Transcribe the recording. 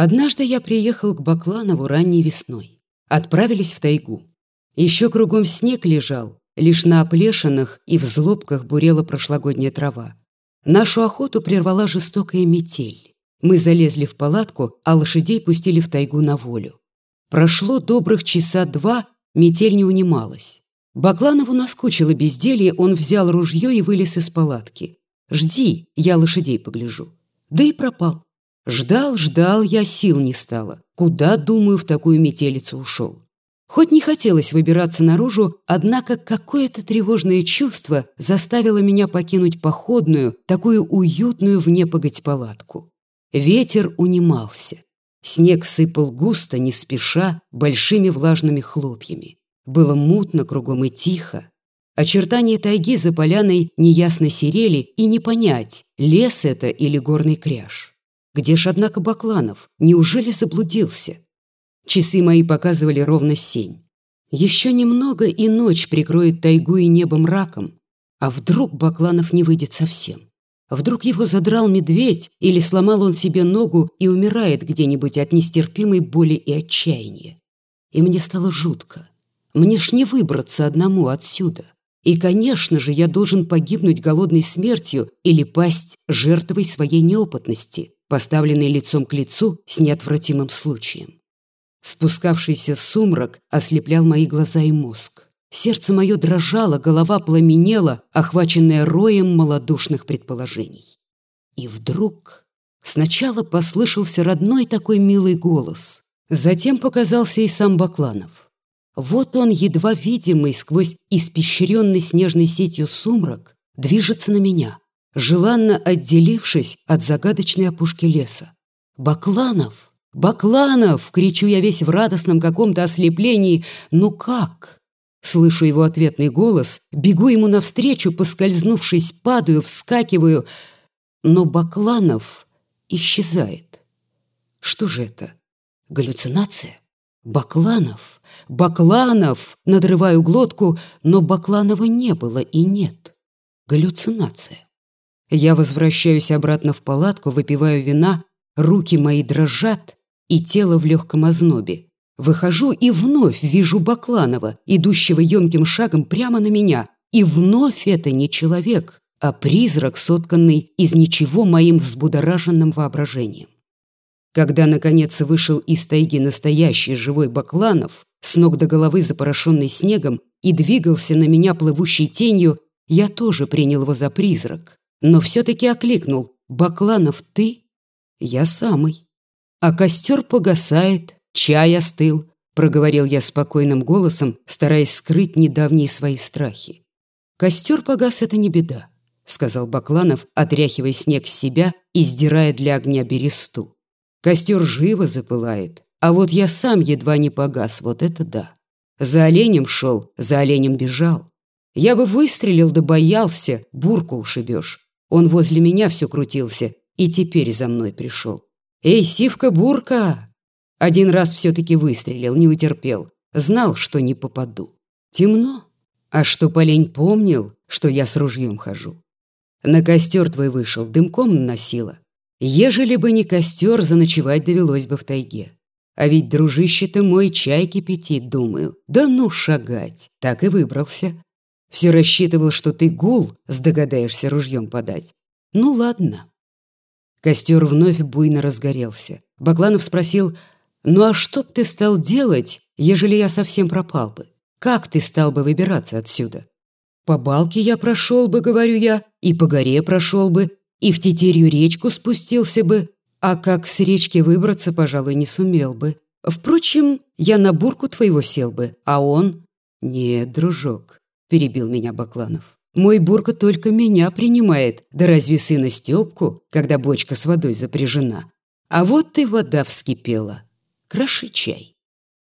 Однажды я приехал к Бакланову ранней весной. Отправились в тайгу. Еще кругом снег лежал, лишь на оплешинах и в злобках бурела прошлогодняя трава. Нашу охоту прервала жестокая метель. Мы залезли в палатку, а лошадей пустили в тайгу на волю. Прошло добрых часа два, метель не унималась. Бакланову наскучило безделье, он взял ружье и вылез из палатки. «Жди, я лошадей погляжу». Да и пропал. Ждал, ждал, я сил не стало. Куда, думаю, в такую метелицу ушел. Хоть не хотелось выбираться наружу, однако какое-то тревожное чувство заставило меня покинуть походную, такую уютную в непогодь палатку. Ветер унимался. Снег сыпал густо, не спеша, большими влажными хлопьями. Было мутно кругом и тихо. Очертания тайги за поляной неясно серели, и не понять, лес это или горный кряж. Где ж, однако, Бакланов? Неужели заблудился? Часы мои показывали ровно семь. Еще немного, и ночь прикроет тайгу и небо мраком. А вдруг Бакланов не выйдет совсем? Вдруг его задрал медведь, или сломал он себе ногу и умирает где-нибудь от нестерпимой боли и отчаяния. И мне стало жутко. Мне ж не выбраться одному отсюда. И, конечно же, я должен погибнуть голодной смертью или пасть жертвой своей неопытности, поставленной лицом к лицу с неотвратимым случаем. Спускавшийся сумрак ослеплял мои глаза и мозг. Сердце мое дрожало, голова пламенела, охваченная роем малодушных предположений. И вдруг сначала послышался родной такой милый голос, затем показался и сам Бакланов. Вот он, едва видимый сквозь испещренный снежной сетью сумрак, движется на меня, желанно отделившись от загадочной опушки леса. «Бакланов! Бакланов!» — кричу я весь в радостном каком-то ослеплении. «Ну как?» Слышу его ответный голос, бегу ему навстречу, поскользнувшись, падаю, вскакиваю. Но Бакланов исчезает. Что же это? Галлюцинация? Бакланов, Бакланов, надрываю глотку, но Бакланова не было и нет. Галлюцинация. Я возвращаюсь обратно в палатку, выпиваю вина, руки мои дрожат и тело в легком ознобе. Выхожу и вновь вижу Бакланова, идущего емким шагом прямо на меня. И вновь это не человек, а призрак, сотканный из ничего моим взбудораженным воображением. Когда, наконец, вышел из тайги настоящий живой Бакланов, с ног до головы запорошенный снегом, и двигался на меня плывущей тенью, я тоже принял его за призрак. Но все-таки окликнул «Бакланов, ты?» «Я самый». «А костер погасает, чай остыл», проговорил я спокойным голосом, стараясь скрыть недавние свои страхи. «Костер погас — это не беда», — сказал Бакланов, отряхивая снег с себя и сдирая для огня бересту. Костер живо запылает, а вот я сам едва не погас, вот это да. За оленем шел, за оленем бежал. Я бы выстрелил да боялся, бурку ушибешь. Он возле меня все крутился и теперь за мной пришел. «Эй, сивка-бурка!» Один раз все-таки выстрелил, не утерпел. Знал, что не попаду. Темно. А что полень помнил, что я с ружьем хожу. На костер твой вышел, дымком наносила. Ежели бы не костер, заночевать довелось бы в тайге. А ведь дружище-то мой чай кипятит, думаю. Да ну шагать. Так и выбрался. Все рассчитывал, что ты гул, сдогадаешься ружьем подать. Ну ладно. Костер вновь буйно разгорелся. Бакланов спросил, ну а что б ты стал делать, ежели я совсем пропал бы? Как ты стал бы выбираться отсюда? По балке я прошел бы, говорю я, и по горе прошел бы, и в Тетерью речку спустился бы, а как с речки выбраться, пожалуй, не сумел бы. Впрочем, я на бурку твоего сел бы, а он... Нет, дружок, перебил меня Бакланов. Мой бурка только меня принимает, да разве сына Степку, когда бочка с водой запряжена? А вот ты вода вскипела. Кроши чай.